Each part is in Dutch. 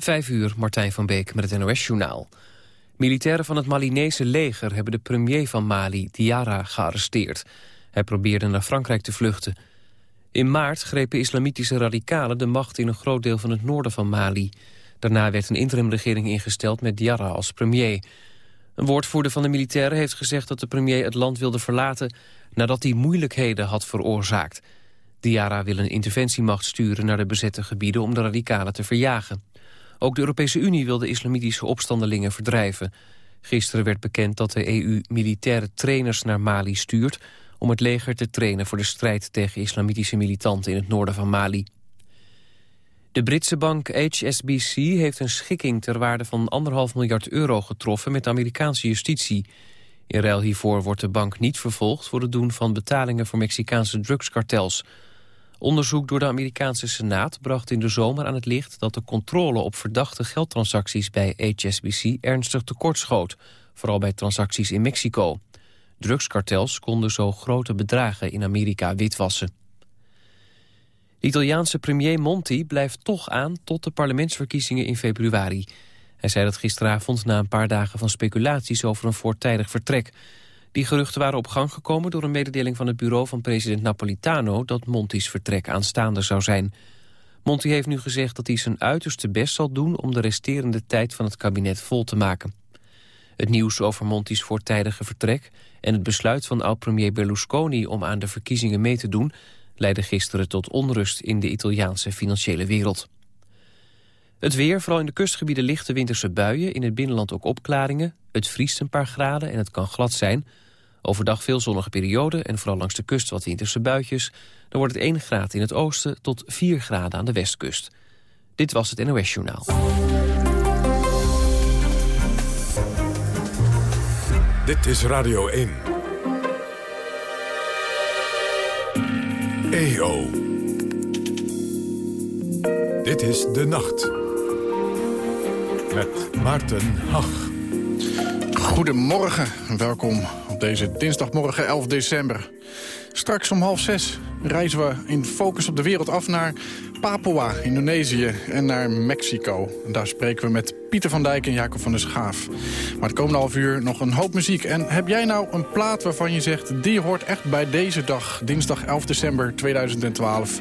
Vijf uur, Martijn van Beek met het NOS-journaal. Militairen van het Malinese leger hebben de premier van Mali, Diarra, gearresteerd. Hij probeerde naar Frankrijk te vluchten. In maart grepen islamitische radicalen de macht in een groot deel van het noorden van Mali. Daarna werd een interimregering ingesteld met Diarra als premier. Een woordvoerder van de militairen heeft gezegd dat de premier het land wilde verlaten... nadat hij moeilijkheden had veroorzaakt. Diarra wil een interventiemacht sturen naar de bezette gebieden om de radicalen te verjagen. Ook de Europese Unie wil de islamitische opstandelingen verdrijven. Gisteren werd bekend dat de EU militaire trainers naar Mali stuurt... om het leger te trainen voor de strijd tegen islamitische militanten in het noorden van Mali. De Britse bank HSBC heeft een schikking ter waarde van 1,5 miljard euro getroffen met de Amerikaanse justitie. In ruil hiervoor wordt de bank niet vervolgd voor het doen van betalingen voor Mexicaanse drugskartels. Onderzoek door de Amerikaanse Senaat bracht in de zomer aan het licht... dat de controle op verdachte geldtransacties bij HSBC ernstig tekortschoot. Vooral bij transacties in Mexico. Drugskartels konden zo grote bedragen in Amerika witwassen. Italiaanse premier Monti blijft toch aan tot de parlementsverkiezingen in februari. Hij zei dat gisteravond na een paar dagen van speculaties over een voortijdig vertrek. Die geruchten waren op gang gekomen door een mededeling van het bureau van president Napolitano dat Monti's vertrek aanstaande zou zijn. Monti heeft nu gezegd dat hij zijn uiterste best zal doen om de resterende tijd van het kabinet vol te maken. Het nieuws over Monti's voortijdige vertrek en het besluit van oud-premier Berlusconi om aan de verkiezingen mee te doen leidde gisteren tot onrust in de Italiaanse financiële wereld. Het weer, vooral in de kustgebieden lichte winterse buien, in het binnenland ook opklaringen. Het vriest een paar graden en het kan glad zijn. Overdag veel zonnige perioden en vooral langs de kust wat winterse buitjes. Dan wordt het 1 graad in het oosten tot 4 graden aan de westkust. Dit was het NOS Journaal. Dit is Radio 1. EO. Dit is De Nacht. Met Maarten Hag. Goedemorgen, welkom op deze dinsdagmorgen 11 december. Straks om half zes reizen we in focus op de wereld af naar Papua, Indonesië en naar Mexico. Daar spreken we met Pieter van Dijk en Jacob van der Schaaf. Maar het komende half uur nog een hoop muziek. En heb jij nou een plaat waarvan je zegt... die hoort echt bij deze dag, dinsdag 11 december 2012.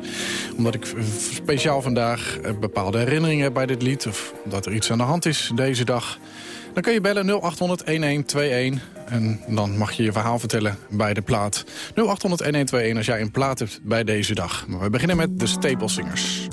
Omdat ik speciaal vandaag eh, bepaalde herinneringen heb bij dit lied... of omdat er iets aan de hand is deze dag... Dan kun je bellen 0800-1121 en dan mag je je verhaal vertellen bij de plaat. 0800-1121 als jij een plaat hebt bij deze dag. Maar we beginnen met de Staple Singers.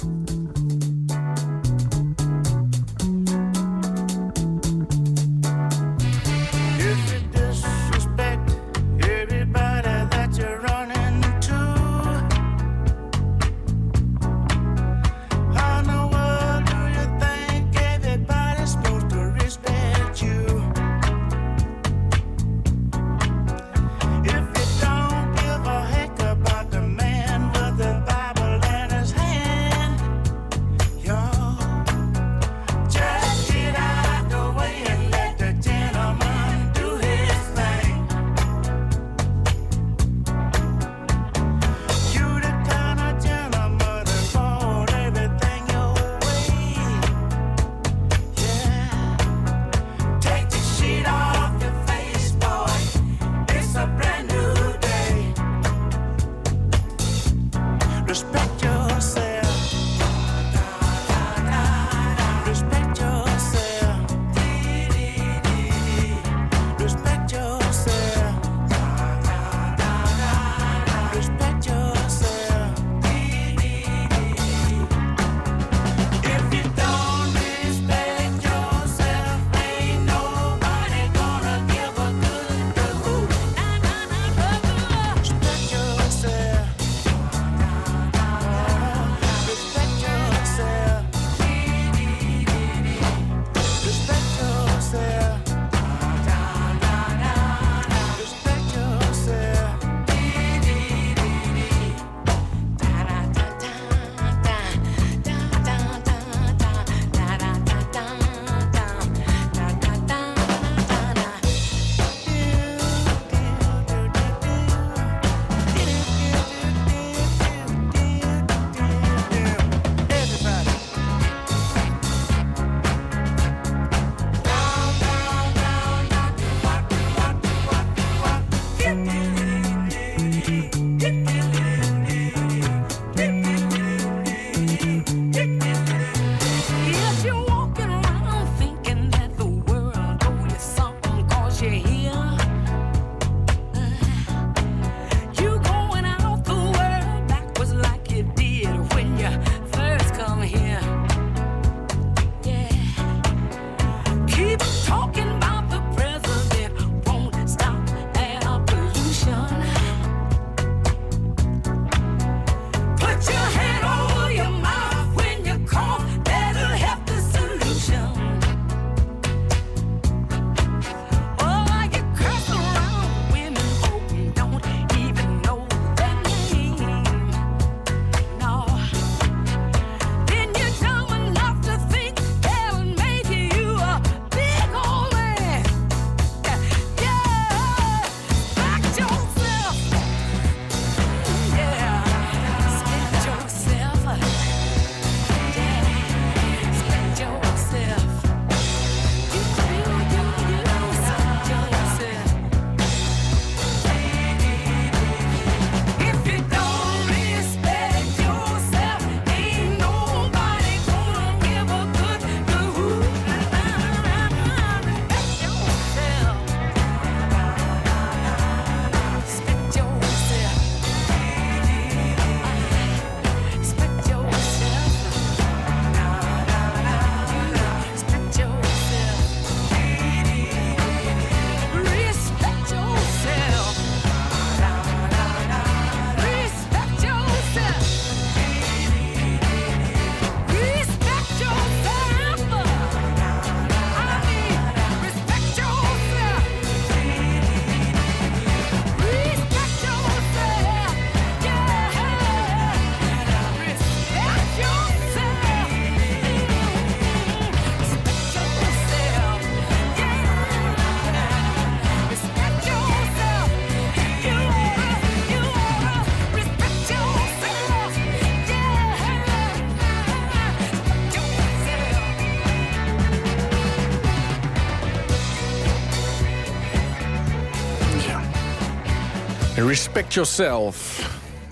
Respect yourself.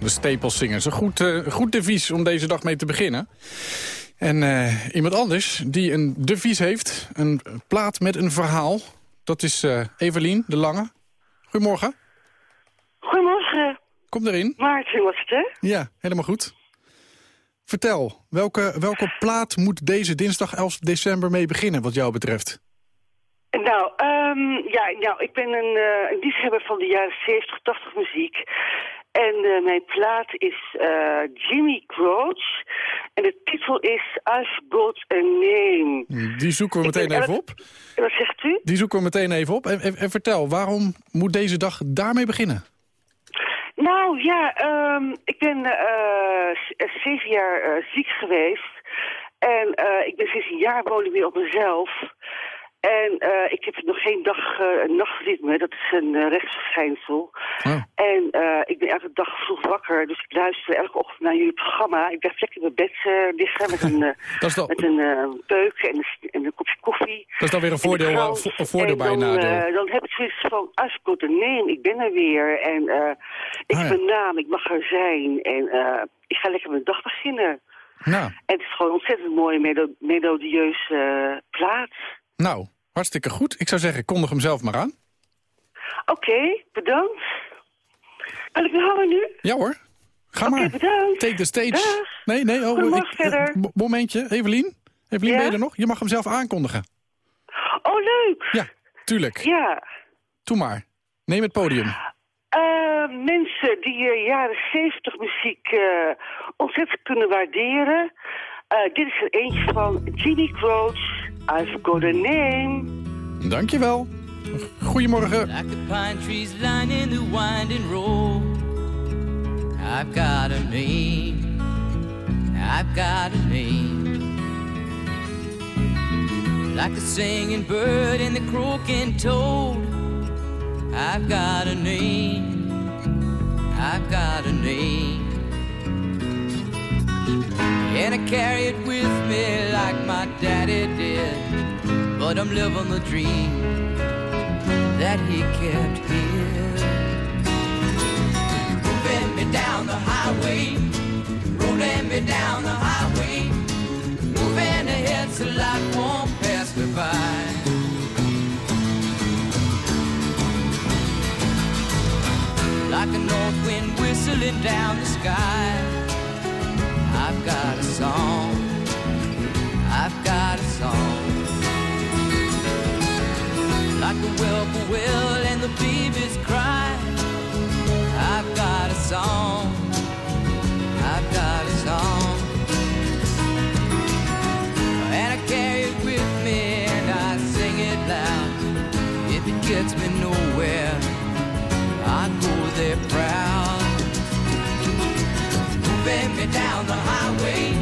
De Staples Singers. Een goed, uh, goed devies om deze dag mee te beginnen. En uh, iemand anders die een devies heeft. Een plaat met een verhaal. Dat is uh, Evelien de Lange. Goedemorgen. Goedemorgen. Kom erin. Maarten was het, hè? Ja, helemaal goed. Vertel, welke, welke plaat moet deze dinsdag 11 december mee beginnen wat jou betreft? Nou, um, ja, nou ik ben een, uh, een liefhebber van de jaren 70, 80 muziek. En uh, mijn plaat is uh, Jimmy Croce. En de titel is I've Got a Name. Die zoeken we meteen even op. Wat zegt u? Die zoeken we meteen even op. En, en, en vertel, waarom moet deze dag daarmee beginnen? Nou ja, um, ik ben uh, zeven jaar ziek geweest. En ik ben sinds een jaar wonen weer op mezelf. En uh, ik heb nog geen dag uh, nachtritme, dat is een uh, rechtsverschijnsel. Oh. En ik ben elke dag vroeg wakker, dus ik luister elke ochtend naar jullie programma. Ik blijf lekker in mijn bed liggen met een, dan... met een peuk en een, en een, kopje koffie. Dat is dan weer een voordeel, een voordeel bij dan, dan heb ik zoiets van, als ik het neem, ik ben er weer. En ik ah, ja. heb een naam, ik mag er zijn. En ik ga lekker mijn dag beginnen. Nou. En het is gewoon een ontzettend mooie, melo melodieuze plaats. Nou, hartstikke goed. Ik zou zeggen, kondig hem zelf maar aan. Oké, okay, bedankt. Kan ik hangen nu? Ja hoor. Ga okay, maar. bedankt. Take the stage. Dag. Nee, nee. Oh, ik, verder. Uh, momentje, Evelien. Evelien, ja? ben je er nog? Je mag hem zelf aankondigen. Oh, leuk. Ja, tuurlijk. Ja. Doe maar. Neem het podium. Uh, mensen die uh, jaren 70 muziek ontzettend kunnen waarderen. dit is er eentje van Jimmy Croce. I've got a name. Dankjewel. Goedemorgen. Like the pine trees lining the winding road. I've got a name. I've got a name. Like the singing bird and the croaking toad. I've got a name. I've got a name. And I carry it with me like my daddy did. But I'm living the dream that he kept here. Moving me down the highway, rolling me down the highway. Moving ahead so life won't pass me by. Like a north wind whistling down the sky. I've got a song. I've got a song. Like the whippoorwill and the cry. I've got a song. I've got a song. And I carry it with me and I sing it loud. If it gets me nowhere, I go there proud me down the highway,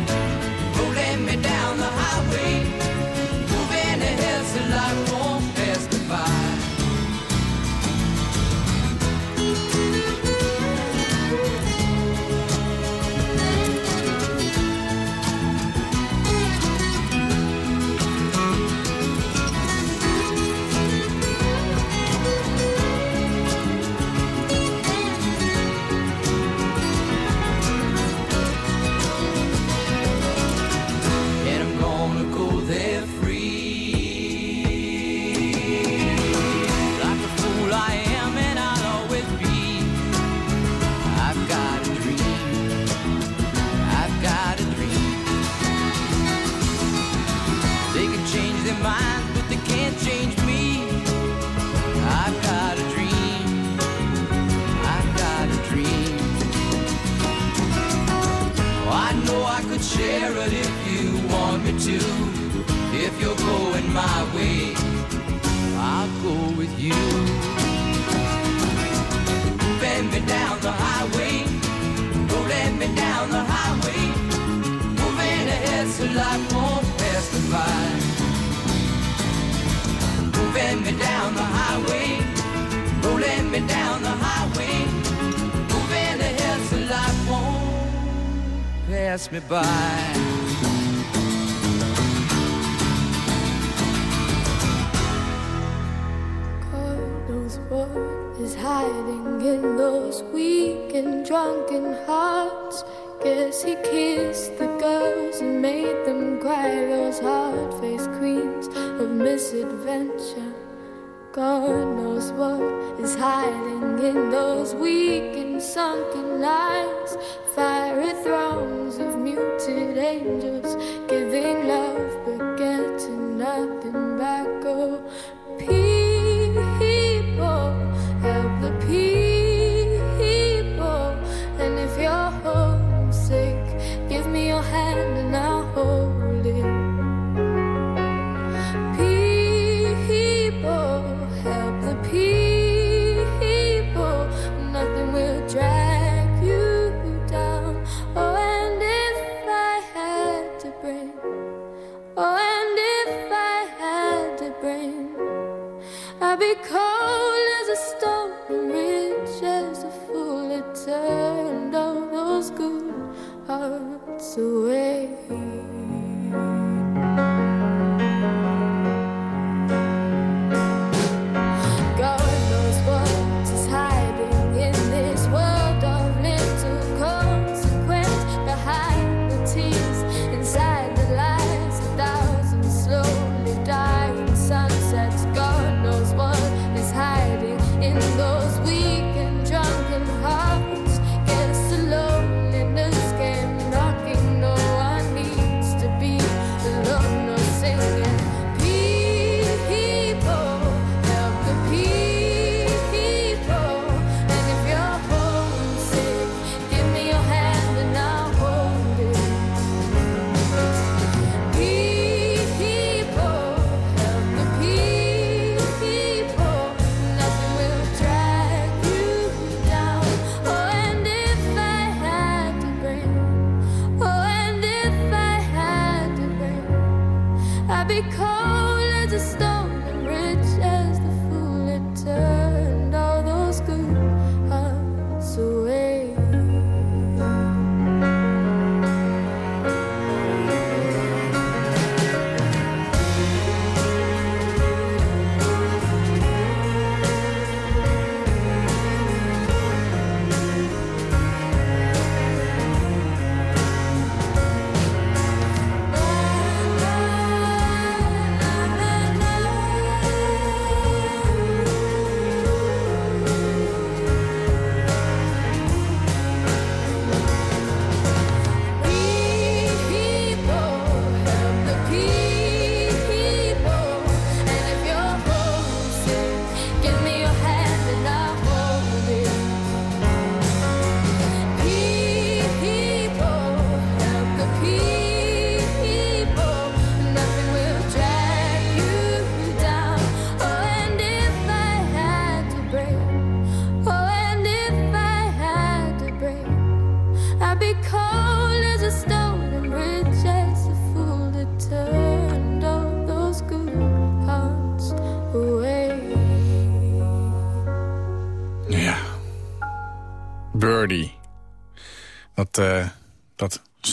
goodbye.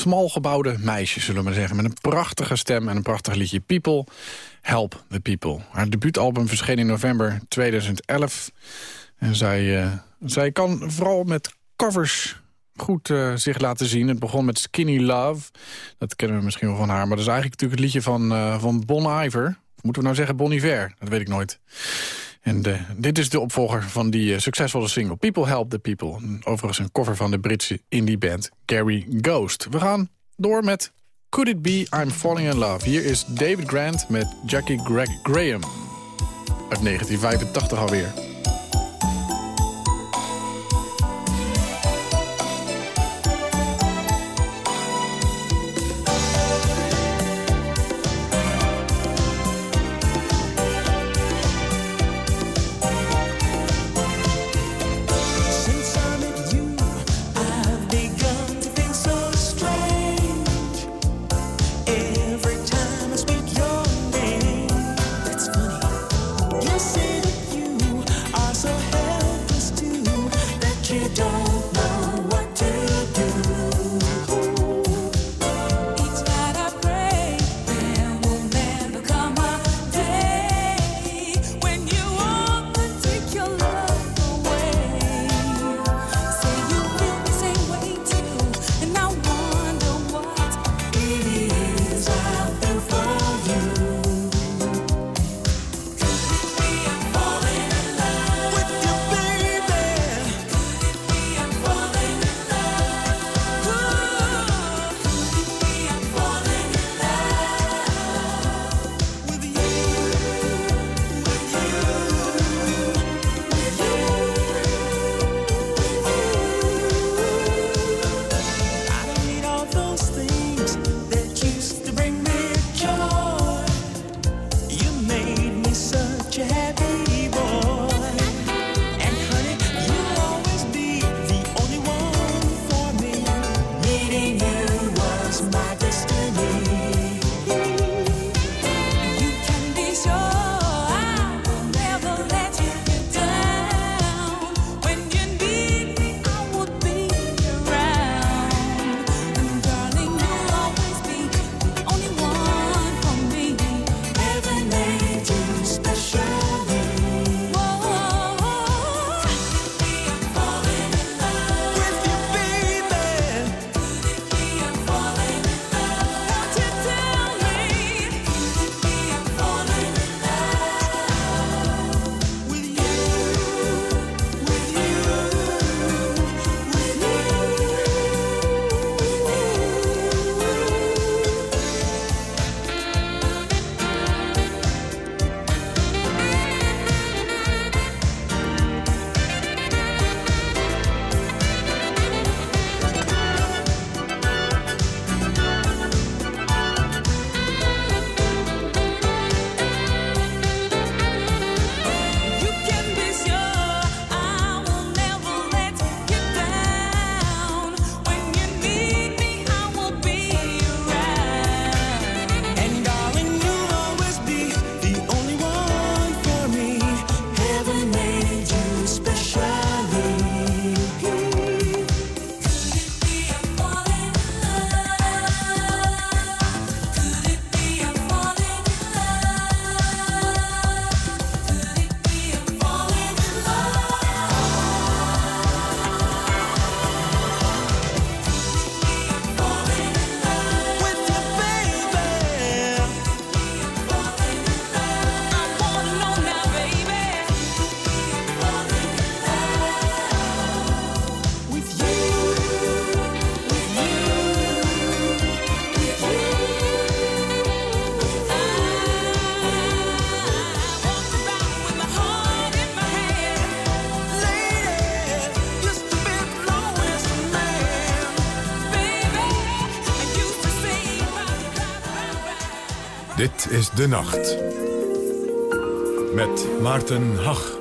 smalgebouwde meisje, zullen we maar zeggen. Met een prachtige stem en een prachtig liedje. People, help the people. Haar debuutalbum verscheen in november 2011. En zij, eh, zij kan vooral met covers goed eh, zich laten zien. Het begon met Skinny Love. Dat kennen we misschien wel van haar. Maar dat is eigenlijk natuurlijk het liedje van, eh, van Bon Iver. Moeten we nou zeggen Bon Iver? Dat weet ik nooit. En eh, dit is de opvolger van die eh, succesvolle single People Help the People. Overigens een cover van de Britse indieband Gary Ghost. We gaan door met Could It Be I'm Falling In Love. Hier is David Grant met Jackie Greg Graham. Uit 1985 alweer. Dit is De Nacht. Met Maarten Hach.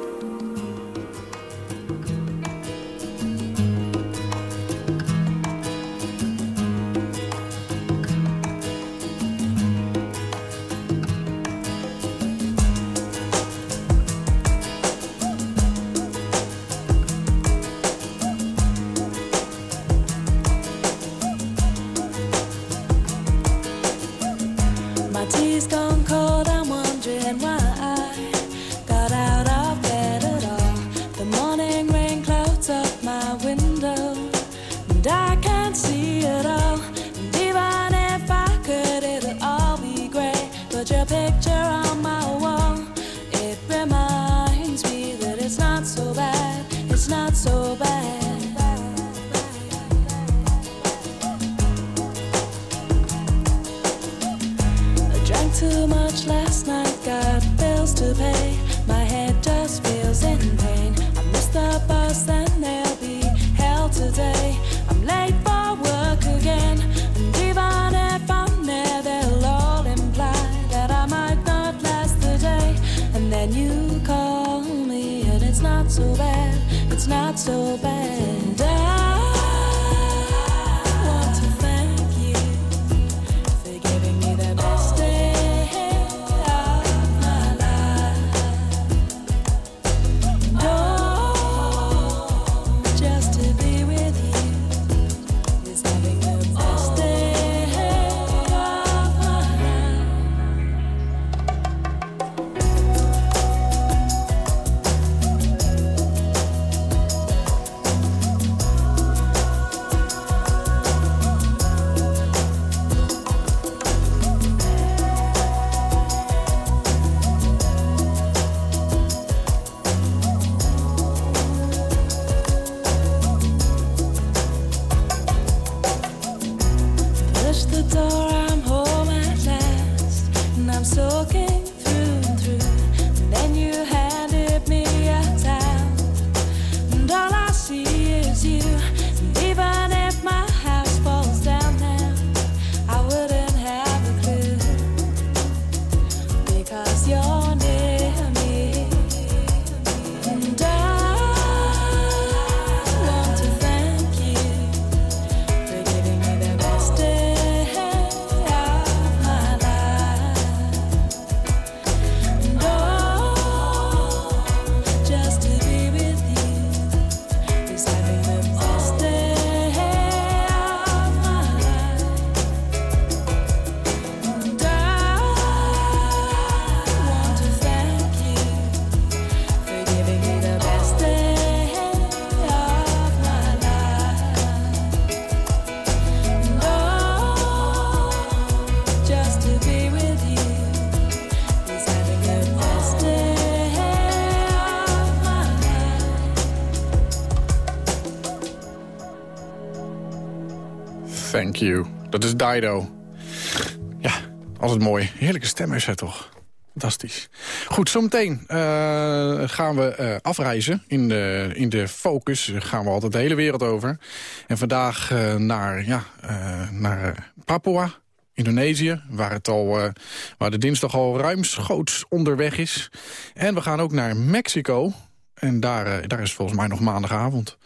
Thank. Dat is Dido. Ja, altijd mooi. Heerlijke stem is hij toch. Fantastisch. Goed, zometeen eh, gaan we eh, afreizen in de, in de Focus. Gaan we altijd de hele wereld over. En vandaag eh, naar, ja, naar Papua, Indonesië, waar, het al, waar de dinsdag al ruimschoots onderweg is. En we gaan ook naar Mexico. En daar, eh, daar is volgens mij nog maandagavond.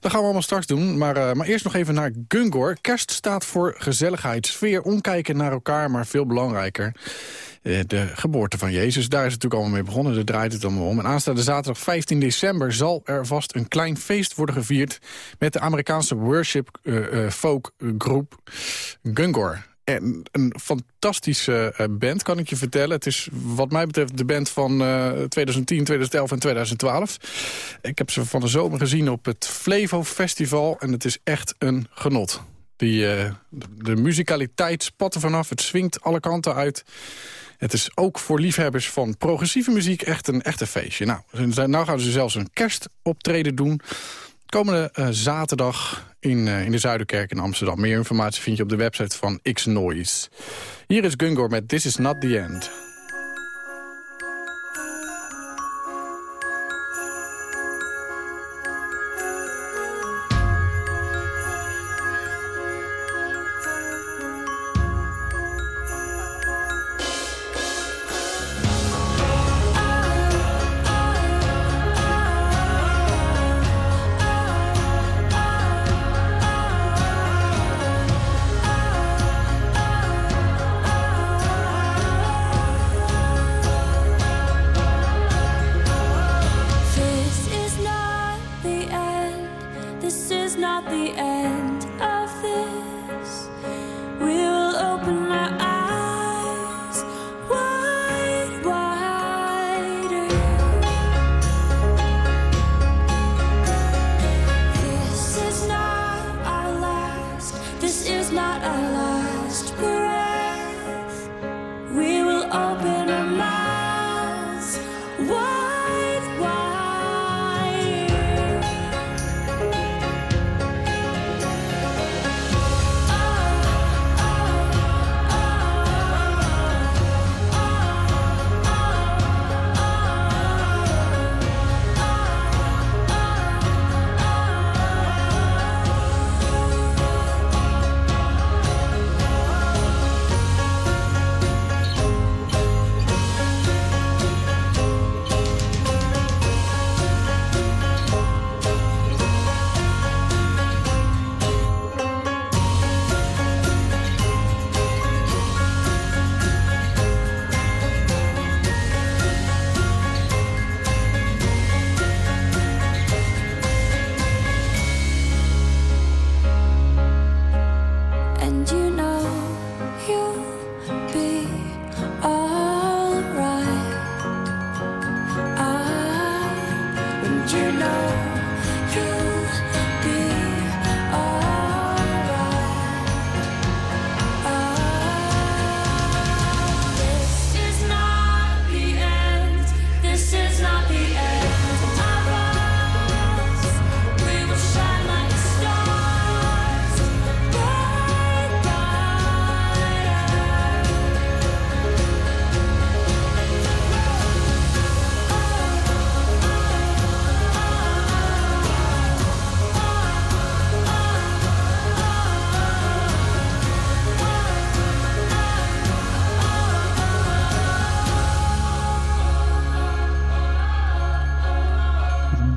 Dat gaan we allemaal straks doen. Maar, eh, maar eerst nog even naar Gungor. Kerst staat voor gezelligheid, sfeer, omkijken naar elkaar... maar veel belangrijker, eh, de geboorte van Jezus. Daar is het natuurlijk allemaal mee begonnen. Daar draait het allemaal om. En aanstaande zaterdag 15 december zal er vast een klein feest worden gevierd... met de Amerikaanse worship eh, folk groep Gungor. En een fantastische eh, band, kan ik je vertellen. Het is wat mij betreft de band van eh, 2010, 2011 en 2012. Ik heb ze van de zomer gezien op het Flevo Festival. En het is echt een genot. Die, eh, de musicaliteit spat er vanaf. Het swingt alle kanten uit. Het is ook voor liefhebbers van progressieve muziek echt een, echt een feestje. Nou, nou gaan ze zelfs een kerstoptreden doen. Komende eh, zaterdag in, eh, in de Zuiderkerk in Amsterdam. Meer informatie vind je op de website van X-Noise. Hier is Gungor met This Is Not The End.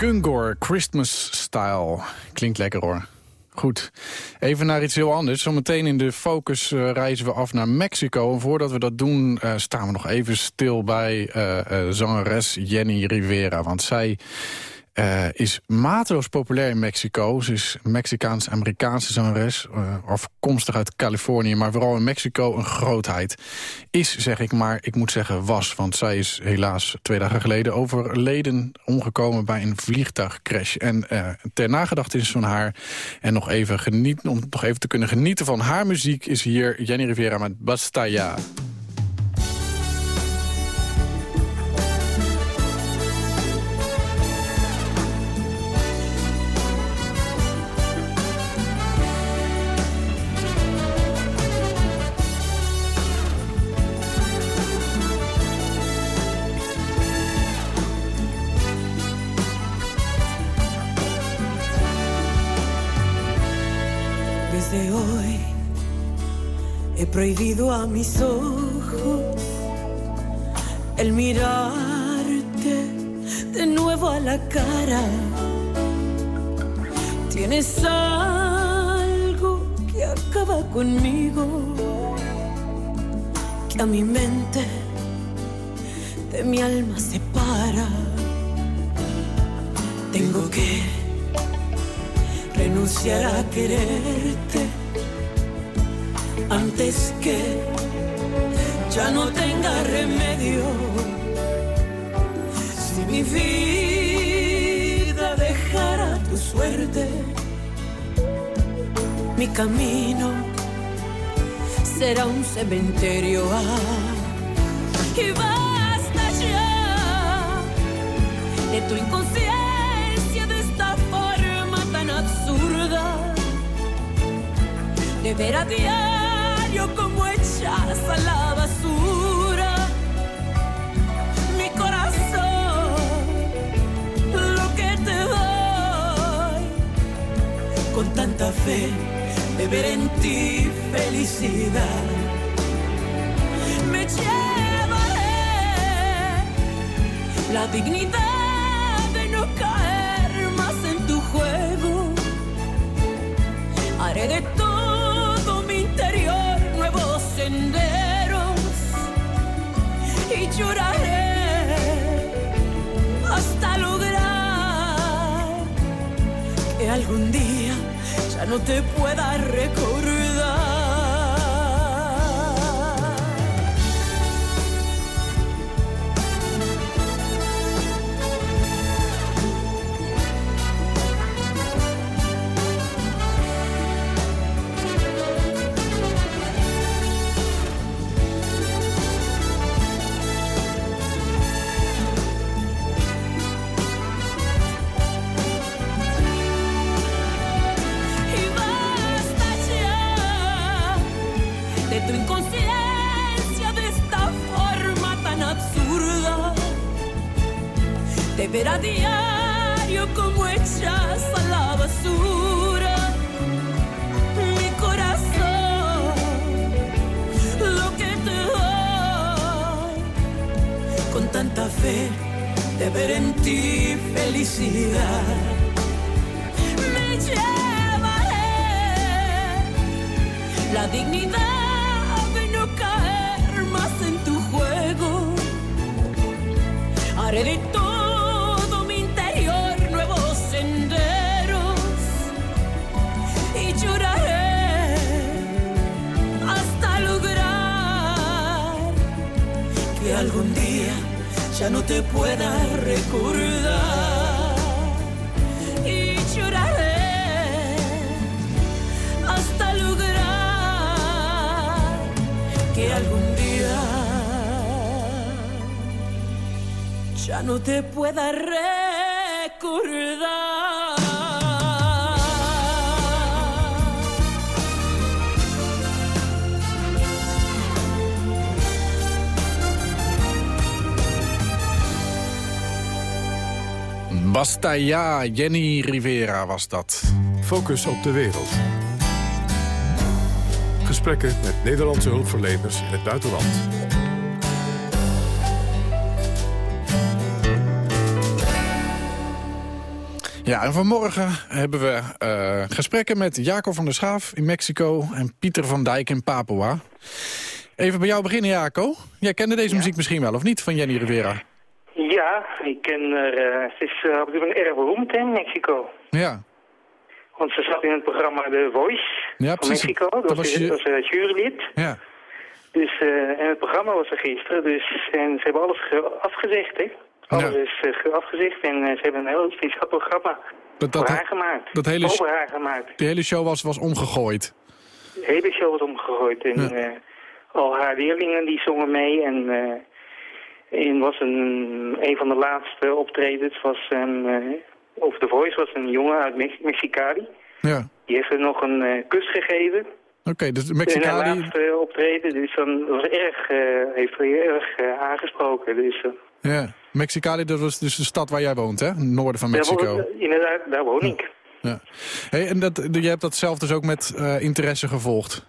Gungor Christmas Style. Klinkt lekker hoor. Goed, even naar iets heel anders. Zometeen in de focus eh, reizen we af naar Mexico. En voordat we dat doen eh, staan we nog even stil bij eh, zangeres Jenny Rivera. Want zij eh, is mateloos populair in Mexico. Ze is Mexicaans-Amerikaanse zangeres, eh, afkomstig uit Californië... maar vooral in Mexico een grootheid. Is, zeg ik maar, ik moet zeggen was... want zij is helaas twee dagen geleden overleden... omgekomen bij een vliegtuigcrash. En eh, ter nagedachtenis van haar... en nog even genieten, om nog even te kunnen genieten van haar muziek... is hier Jenny Rivera met Basta prohibido a mis ojos el mirarte de nuevo a la cara. Tienes algo que acaba conmigo, que a mi mente de mi alma separa. Tengo que renunciar a quererte antes que ya no tenga remedio. Si mi vida dejara tu suerte, mi camino será un cementerio. Ah, y basta ya de tu inconsciencia, de esta forma tan absurda de ver a diario como echas a la basura mi corazón, lo que te doy con tanta fe de ver en ti felicidad. Me llevaré la dignidad de no caer más en tu juego. Haré de algún día ya no te pueda recordar. Felicidad. Te pueda recordar. Basta ja, Jenny Rivera was dat. Focus op de wereld. Gesprekken met Nederlandse hulpverleners in het buitenland. Ja, en vanmorgen hebben we eh, gesprekken met Jaco van der Schaaf in Mexico... en Pieter van Dijk in Papua. Even bij jou beginnen, Jaco. Jij kende deze muziek misschien wel, of niet, van Jenny Rivera? Ja, ik ken haar. eh, ze is uh, op dit moment erg beroemd in Mexico. Ja, Want ze zat in het programma The Voice Ja, van. Mexico. Dat, Dat was, was je- was jurylid. ja. Dus, en het programma was er gisteren. Dus, en ze hebben alles ge- afgezegd, hè. Alles Ja. is eh, ge- afgezegd en eh, ze hebben een heel speciaal programma Dat, dat, voor haar gemaakt. dat hele Over haar gemaakt. die hele show was, was omgegooid. De hele show was omgegooid. En Ja. eh, al haar leerlingen die zongen mee. En was een, een van de laatste optredens was een, eh, of The Voice was een jongen uit Mex Mexicali. Ja, Die heeft er nog een kus gegeven oké, dus de in Mexicali... laatste optreden. Dus dan was erg, eh, heeft hij erg aangesproken. Dus, Ja, Mexicali, dat was dus de stad waar jij woont, hè? Het noorden van daar Mexico. woon- inderdaad, daar woon ik. Ja. Hey, en dat, je hebt dat zelf dus ook met eh, interesse gevolgd.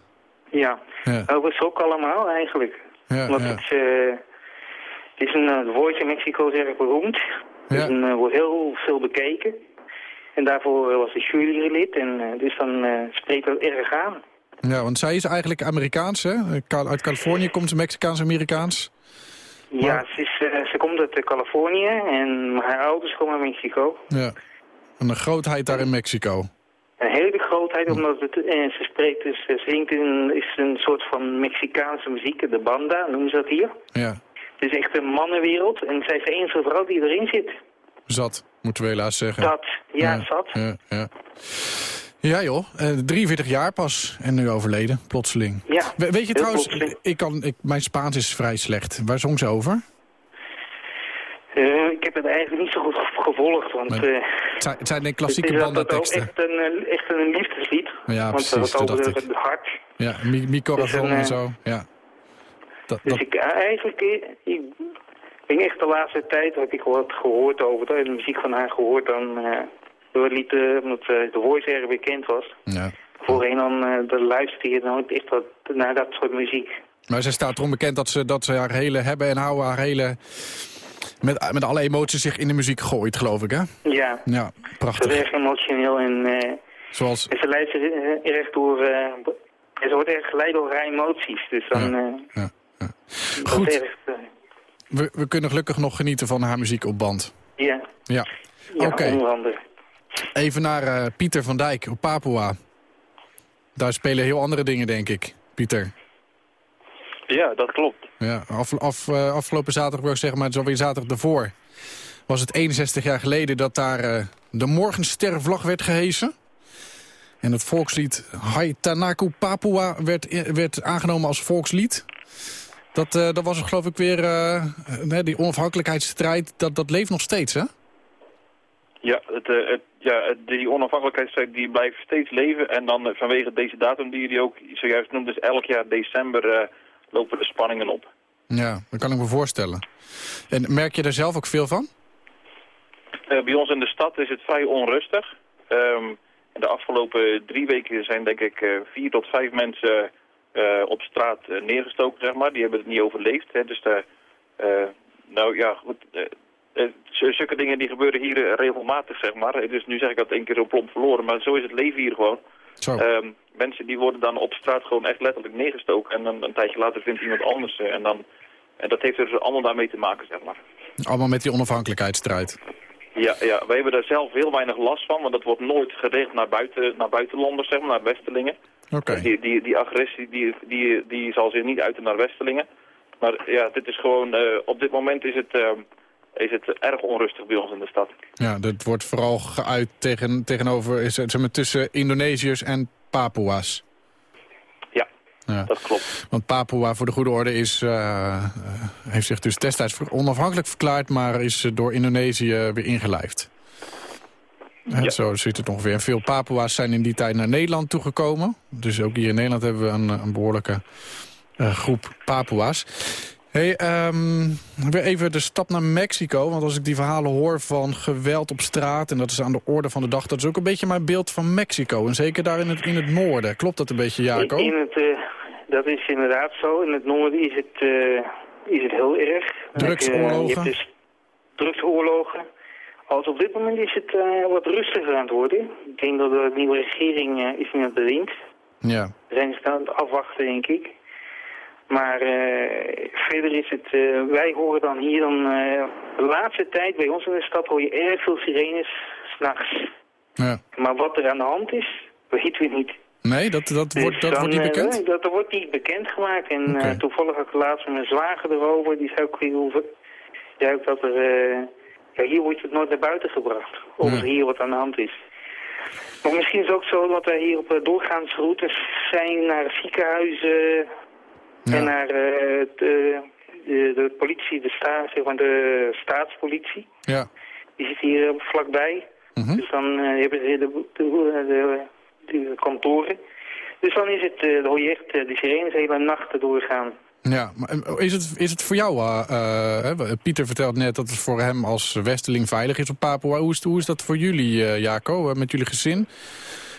Ja, Ja, dat was ook allemaal eigenlijk. ja, Want ja. het, eh, het is een uh, Voice in Mexico is erg beroemd. Ja. Het eh, wordt heel veel bekeken. En daarvoor eh, was de jurylid. En eh, dus dan eh, spreekt dat erg aan. ja, want zij is eigenlijk Amerikaans, hè? Uit Californië komt ze Mexicaans-Amerikaans. Ja, Maar- ze, is, eh, ze komt uit eh, Californië en haar ouders komen uit Mexico. Ja. En een grootheid daar in Mexico. Een hele grootheid, omdat het, en ze spreekt dus, ze zingt in, is een soort van Mexicaanse muziek, de banda noemen ze dat hier. Ja, Het is echt een mannenwereld en zij is de enige vrouw die erin zit. zat, moeten we helaas zeggen. Dat, ja, zat. Ja, ja. Ja joh, eh, 43 jaar pas en nu overleden, plotseling. Ja, We- weet je trouwens, ik kan, ik, mijn Spaans is vrij slecht. Waar zong ze over? Eh, ik heb het eigenlijk niet zo goed ge- gevolgd, want... Maar eh, Het zijn, het de het klassieke is altijd ook bandenteksten. echt een, echt een liefdeslied. Ja, want precies, het dat over het ik. hart. Ja, mi, mi corazon Dus en zo. Ja. Dat, Dus dat, ik eigenlijk... Ik ben echt de laatste tijd heb ik wat gehoord over de, de muziek van haar gehoord dan... door eh, omdat eh, de voice erg bekend was. ja. Voorheen dan eh, de luisterde je nooit echt wat naar dat soort muziek. Maar zij staat erom bekend dat ze, dat ze haar hele hebben en houden, haar hele... Met, met alle emoties zich in de muziek gooit, geloof ik, hè? Ja, Ja, ze is prachtig. erg emotioneel en, eh, Zoals... en ze leidt zich erg door... en ze wordt erg geleid door haar emoties. Dus dan... Ja, ja, ja. Goed. erg, We, we kunnen gelukkig nog genieten van haar muziek op band. ja, Ja. ja Oké. onder andere. Even naar eh, Pieter van Dijk op Papua. Daar spelen heel andere dingen, denk ik. Pieter. Ja, dat klopt. Ja, af, af, eh, afgelopen zaterdag, wil ik zeggen, maar zo weer zaterdag daarvoor... was het 61 jaar geleden dat daar eh, de morgenstervlag werd gehesen. En het volkslied Haitanaku Papua werd, werd aangenomen als volkslied. Dat, eh, dat was geloof ik weer... die onafhankelijkheidsstrijd, dat, dat leeft nog steeds, hè? Ja, het, het, ja het- die onafhankelijkheidsstrijd die blijft steeds leven. En dan eh, vanwege deze datum die jullie ook zojuist noemde, dus elk jaar december eh, lopen de spanningen op. Ja, dat kan ik me voorstellen. En merk je daar zelf ook veel van? Eh, bij ons in de stad is het vrij onrustig. Ehm, in de afgelopen drie weken zijn denk ik eh, vier tot vijf mensen eh, op straat eh, neergestoken, zeg maar. Die hebben het niet overleefd. Hè. Dus eh, nou ja, goed. Eh, zulke dingen die gebeuren hier eh, regelmatig, zeg maar. Dus nu zeg ik dat één keer zo plomp verloren, maar zo is het leven hier gewoon. Ehm, mensen die worden dan op straat gewoon echt letterlijk neergestoken. En dan een tijdje later vindt iemand anders. en, dan, en dat heeft er dus allemaal daarmee te maken, zeg maar. Allemaal met die onafhankelijkheidsstrijd. Ja, ja, wij hebben daar zelf heel weinig last van, want dat wordt nooit gericht naar, buiten, naar buitenlanders, zeg maar, naar Westelingen. Oké. Die, die, die agressie die, die, die zal zich niet uiten naar Westelingen. Maar ja, dit is gewoon, eh, op dit moment is het, eh, is het erg onrustig bij ons in de stad. Ja, dat wordt vooral geuit tegen, tegenover zeg maar, tussen Indonesiërs en Papua's. Ja, Ja. dat klopt. Want Papua, voor de goede orde, is, eh, eh, heeft zich dus destijds onafhankelijk verklaard... maar is door Indonesië weer ingelijfd. Ja. Zo zit het ongeveer. En veel Papua's zijn in die tijd naar Nederland toegekomen. Dus ook hier in Nederland hebben we een, een behoorlijke eh, groep Papua's. Hey, ehm, weer even de stap naar Mexico. Want als ik die verhalen hoor van geweld op straat... en dat is aan de orde van de dag... dat is ook een beetje mijn beeld van Mexico. En zeker daar in het, in het noorden. Klopt dat een beetje, Jaco? In het, eh, dat is inderdaad zo. In het noorden is het, eh, is het heel erg. Drugsoorlogen? Je hebt dus drugsoorlogen. Als op dit moment is het eh, wat rustiger aan het worden. Ik denk dat de nieuwe regering is in het bewind. Ja. We zijn ze aan het afwachten, denk ik. Maar eh, verder is het... eh, wij horen dan hier dan... eh, de laatste tijd bij ons in de stad hoor je erg veel sirenes s'nachts. ja. Maar wat er aan de hand is, weten we niet. Nee, dat, dat, Dus wordt, dat dan, wordt niet bekend? nee, dat, wordt niet bekendgemaakt. En toevallig had ik laatst met mijn zwager erover. Die zei ook, heel die ook dat er... ja, hier wordt het nooit naar buiten gebracht. Of Ja. er hier wat aan de hand is. Maar misschien is het ook zo dat wij hier op eh, doorgaansroutes zijn naar ziekenhuizen... Ja. En naar eh, eh, de, de politie, de, sta, zeg maar de staatspolitie. Ja. Die zit hier vlakbij. Mhm. Dus dan eh, hebben ze de, de, de, kantoren. Dus dan is het, dan hoor je echt de sirenes hele nachten doorgaan. Ja, maar eh, is het, is het voor jou, hè, Pieter vertelt net dat het voor hem als Westeling veilig is op Papua. Hoe is, hoe is dat voor jullie, Jaco, met jullie gezin?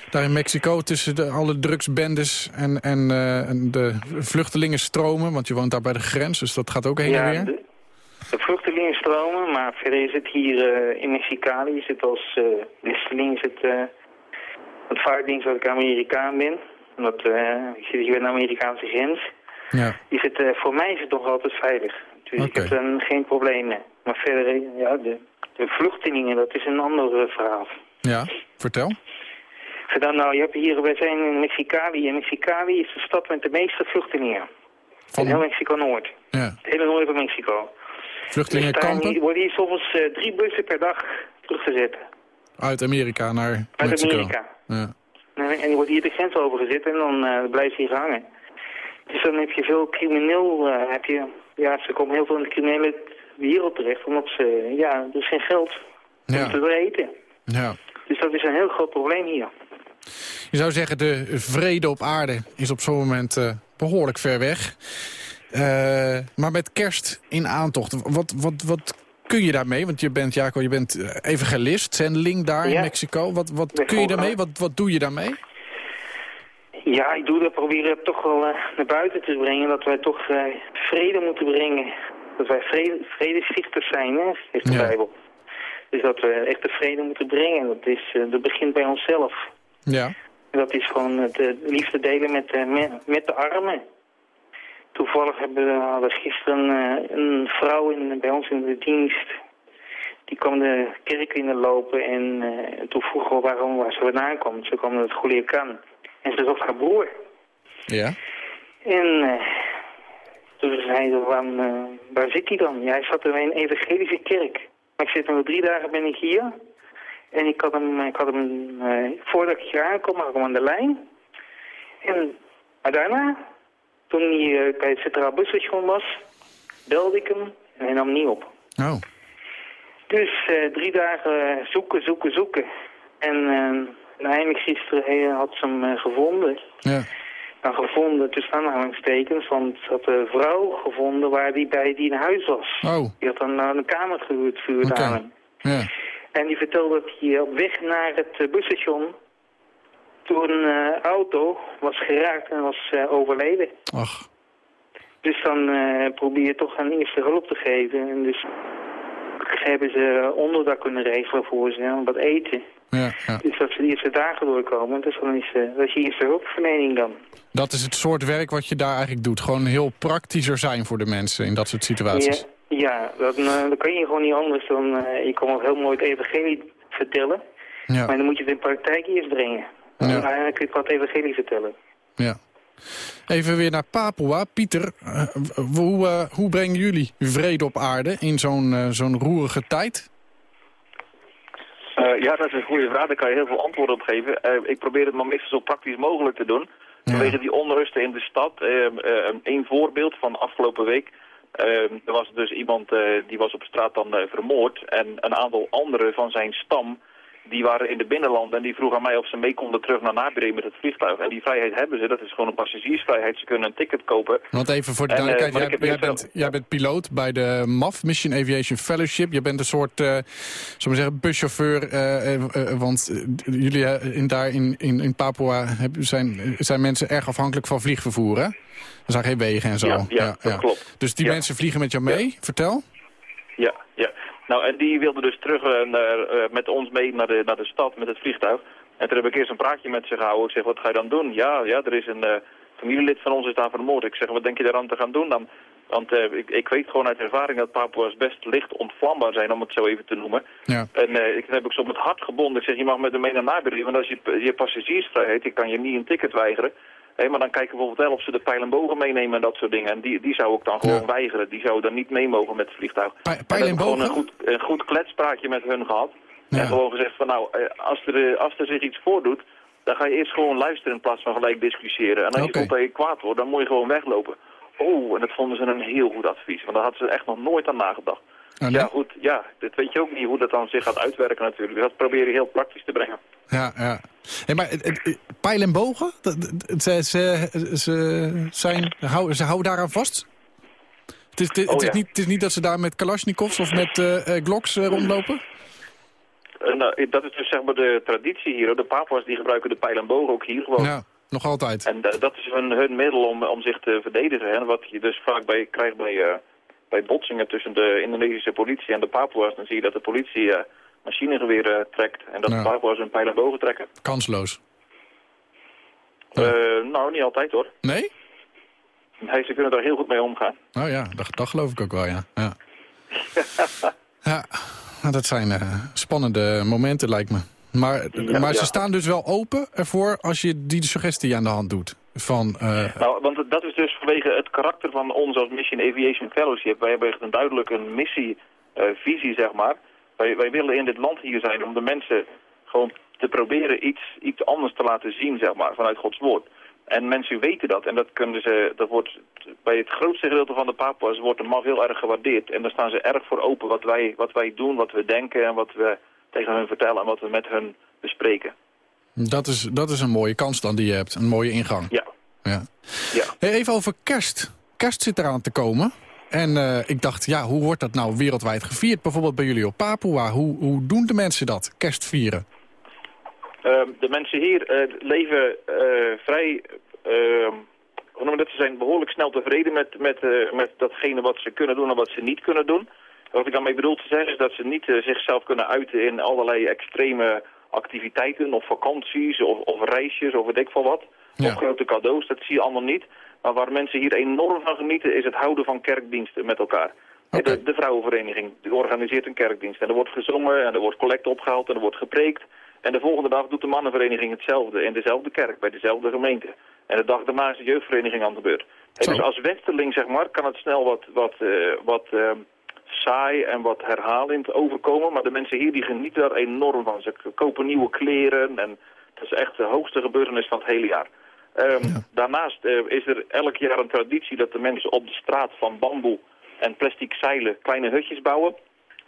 Daar in Mexico tussen de, alle drugsbendes en, en, eh, en de vluchtelingenstromen, want je woont daar bij de grens, dus dat gaat ook heen en ja, weer. de, de vluchtelingen stromen, maar verder is het hier eh, in Mexicali, is het als uh, westeling, is het, uh, het vaartdienst dat ik Amerikaan ben. Omdat uh, ik zit hier bij de Amerikaanse grens. Ja. Is het, uh, voor mij is het nog altijd veilig. Dus ik heb dan geen problemen. Maar verder, eh, ja, de, de vluchtelingen, dat is een ander eh, verhaal. Ja, vertel. Dan, nou, je hebt hier, wij zijn in Mexicali. En Mexicali is de stad met de meeste vluchtelingen. Van- In heel Mexico-Noord. Ja. Het hele noorden van Mexico. Vluchtelingenkampen Er worden hier soms eh, drie bussen per dag terug te zetten. uit Amerika naar Uit Mexico. Amerika. Ja. En die wordt hier de grens overgezet en dan eh blijven ze hier hangen. Dus dan heb je veel crimineel, eh, heb je, ja, ze komen heel veel in de criminele wereld terecht, omdat ze, ja, er is geen geld om Ja. te eten. ja. Dus dat is een heel groot probleem hier. Je zou zeggen, de vrede op aarde is op zo'n moment eh, behoorlijk ver weg. Eh, maar met kerst in aantocht, wat, wat, wat kun je daarmee? Want je bent, Jaco, je bent eh, evangelist, zendeling daar in. Mexico. Wat, wat kun je daarmee? Wat, wat doe je daarmee? Ja, ik doe dat proberen toch wel naar buiten te brengen, dat wij toch vrede moeten brengen. Dat wij vrede, vredestichters zijn, hè, zegt de Ja. Bijbel. Dus dat we echt de vrede moeten brengen. Dat, is, eh, dat begint bij onszelf. Ja. Dat is gewoon het eh, liefde delen met, eh, met, met de armen. Toevallig hebben we, hadden we gisteren eh, een vrouw in, bij ons in de dienst. Die kwam de kerk in lopen en eh, toen vroeg we waarom waar ze vandaan kwam. Ze kwam uit Goelie-Kan. En ze zocht haar broer. Ja. En eh, toen zei ze, van, eh, waar zit hij dan? Ja, hij zat in een evangelische kerk. Maar ik zit nu drie dagen ben ik hier. En ik had hem, ik had hem eh, voordat ik hier aankwam, had ik hem aan de lijn. En maar daarna, toen hij eh, bij het Centraal Busstation was, belde ik hem en hij nam niet op. Oh. Dus eh, drie dagen zoeken, zoeken, zoeken. En eh, eindelijk gisteren had ze hem gevonden. Ja. Nou, gevonden tussen aanhalingstekens, want ze had een vrouw gevonden waar die bij die in huis was. Oh. Die had dan naar een kamer gehuurd, aan hem. Ja. En die vertelde dat hij op weg naar het eh, busstation... toen een eh, auto was geraakt en was eh, overleden. Ach, Dus dan probeer je toch aan eerste hulp te geven. En dus hebben ze onderdak kunnen regelen voor ze en wat eten. ja, ja. Dus dat ze de eerste dagen doorkomen. Dus dan is, dat is je eerste hulpverlening dan. Dat is het soort werk wat je daar eigenlijk doet. Gewoon heel praktischer zijn voor de mensen in dat soort situaties. Ja, ja dan, eh, dan kan je gewoon niet anders dan... eh, je kan wel heel mooi het evangelie vertellen. Ja. Maar dan moet je het in praktijk eerst brengen. Ja. Dan kun je wat evangelie vertellen. Ja. Even weer naar Papua. Pieter, eh, hoe, eh, hoe brengen jullie vrede op aarde in zo'n eh, zo'n roerige tijd? Eh, ja, dat is een goede vraag. Daar kan je heel veel antwoorden op geven. Eh, ik probeer het maar meestal zo praktisch mogelijk te doen. Vanwege die onrusten in de stad. Eén een voorbeeld van afgelopen week. Eh, er was dus iemand eh, die was op straat dan eh, vermoord. En een aantal anderen van zijn stam... Die waren in de binnenlanden en die vroegen aan mij of ze mee konden terug naar Nabire met het vliegtuig. En die vrijheid hebben ze. Dat is gewoon een passagiersvrijheid. Ze kunnen een ticket kopen. Want even voor de En, eh, duidelijkheid, jij, bent, jij bent piloot bij de MAF, Mission Aviation Fellowship. Je bent een soort, zullen we zeggen, buschauffeur. eh, want jullie in, daar in, in, in Papua zijn, zijn mensen erg afhankelijk van vliegvervoer, hè? Er zijn geen wegen en zo. Ja, ja, dat klopt. Dus die Ja. mensen vliegen met jou mee? Vertel. Ja, ja. Nou, en die wilde dus terug eh, naar, eh, met ons mee naar de, naar de stad met het vliegtuig. En toen heb ik eerst een praatje met ze gehouden. Ik zeg, wat ga je dan doen? Ja, ja, er is een eh, familielid van ons is daar vermoord. Ik zeg, wat denk je daaraan te gaan doen dan? Want ik, ik weet gewoon uit ervaring dat Papua's best licht ontvlambaar zijn, om het zo even te noemen. Ja. En ik heb ik ze op het hart gebonden. Ik zeg, je mag met hem mee naar Naberi, want is je, je passagiersvrijheid. Ik kan je niet een ticket weigeren. Maar dan kijken we bijvoorbeeld wel of ze de pijl en bogen meenemen en dat soort dingen. En die, die zou ik dan gewoon weigeren. Die zou dan niet mee mogen met het vliegtuig. Pij- En pijl gewoon een goed, een goed kletspraatje met hun gehad. Ja. En gewoon gezegd van nou, eh, als er, eh, als er zich iets voordoet, dan ga je eerst gewoon luisteren in plaats van gelijk discussiëren. En als Oké. je je kwaad wordt, dan moet je gewoon weglopen. Oh, en dat vonden ze een heel goed advies. Want daar hadden ze echt nog nooit aan nagedacht. Oh, nee? Ja goed, ja, dat weet je ook niet hoe dat dan zich gaat uitwerken natuurlijk. Dat probeer je heel praktisch te brengen. Ja, ja. Hey, maar eh, eh, pijl en bogen? Ze, ze, ze, zijn, hou- ze houden daaraan vast? Het is, het, het Oh, is ja. niet, het is niet dat ze daar met Kalashnikovs of met eh, Glocks rondlopen? En, eh, dat is dus zeg maar de traditie hier. De Papua's die gebruiken de pijl en boog ook hier gewoon. Ja, nog altijd. En da- dat is hun, hun middel om, om zich te verdedigen. Hè. Wat je dus vaak bij, krijgt bij, bij botsingen tussen de Indonesische politie en de Papua's. Dan zie je dat de politie eh machinegeweren trekt en dat de Papua's hun pijl en bogen trekken. Kansloos. Eh, nou, niet altijd hoor. Nee? Nee, ze kunnen daar heel goed mee omgaan. Nou ja, dat, dat geloof ik ook wel, ja. Ja, ja nou, dat zijn eh, spannende momenten, lijkt me. Maar, Ja, maar ze staan dus wel open ervoor als je die suggestie aan de hand doet. Van, eh, Nou, want dat is dus vanwege het karakter van ons als Mission Aviation Fellowship. Wij hebben echt een duidelijk een missie, eh, zeg maar. Wij, wij willen in dit land hier zijn om de mensen gewoon te proberen iets, iets anders te laten zien, zeg maar, vanuit Gods woord. En mensen weten dat. En dat kunnen ze, dat wordt bij het grootste gedeelte van de Papua's wordt de MAF heel erg gewaardeerd. En daar staan ze erg voor open wat wij, wat wij doen, wat we denken en wat we tegen hun vertellen en wat we met hun bespreken. dat, is, dat is een mooie kans dan die je hebt. Een mooie ingang. Ja. Ja. Ja. Hey, even over kerst. Kerst zit eraan te komen. En eh, ik dacht, ja, hoe wordt dat nou wereldwijd gevierd? Bijvoorbeeld bij jullie op Papua. Hoe, hoe doen de mensen dat, kerst vieren? Ehm, de mensen hier eh, leven eh, vrij... ehm, dat? Ze zijn behoorlijk snel tevreden met, met, met datgene wat ze kunnen doen en wat ze niet kunnen doen. Wat ik daarmee bedoel te zeggen is dat ze niet zichzelf kunnen uiten in allerlei extreme activiteiten of vakanties of, of reisjes of weet ik veel wat. Ja. Of grote cadeaus, dat zie je allemaal niet. Maar waar mensen hier enorm van genieten is het houden van kerkdiensten met elkaar. De, de vrouwenvereniging die organiseert een kerkdienst. En er wordt gezongen en er wordt collecte opgehaald en er wordt gepreekt. En de volgende dag doet de mannenvereniging hetzelfde in dezelfde kerk, bij dezelfde gemeente. En de dag daarna is de jeugdvereniging aan de beurt. En dus als westerling, zeg maar, kan het snel wat, wat, eh, wat ehm, saai en wat herhalend overkomen. Maar de mensen hier die genieten daar enorm van. Ze kopen nieuwe kleren en dat is echt de hoogste gebeurtenis van het hele jaar. Ehm, Daarnaast eh, is er elk jaar een traditie dat de mensen op de straat van bamboe en plastic zeilen kleine hutjes bouwen.